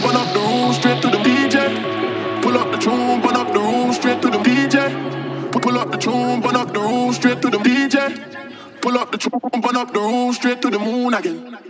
burn up the room, straight to the DJ. Pull up the tune, burn up the room, straight to the DJ. Pull up the tune, burn up the room, straight to the DJ. Pull up the tune, burn up the room, straight to the moon again.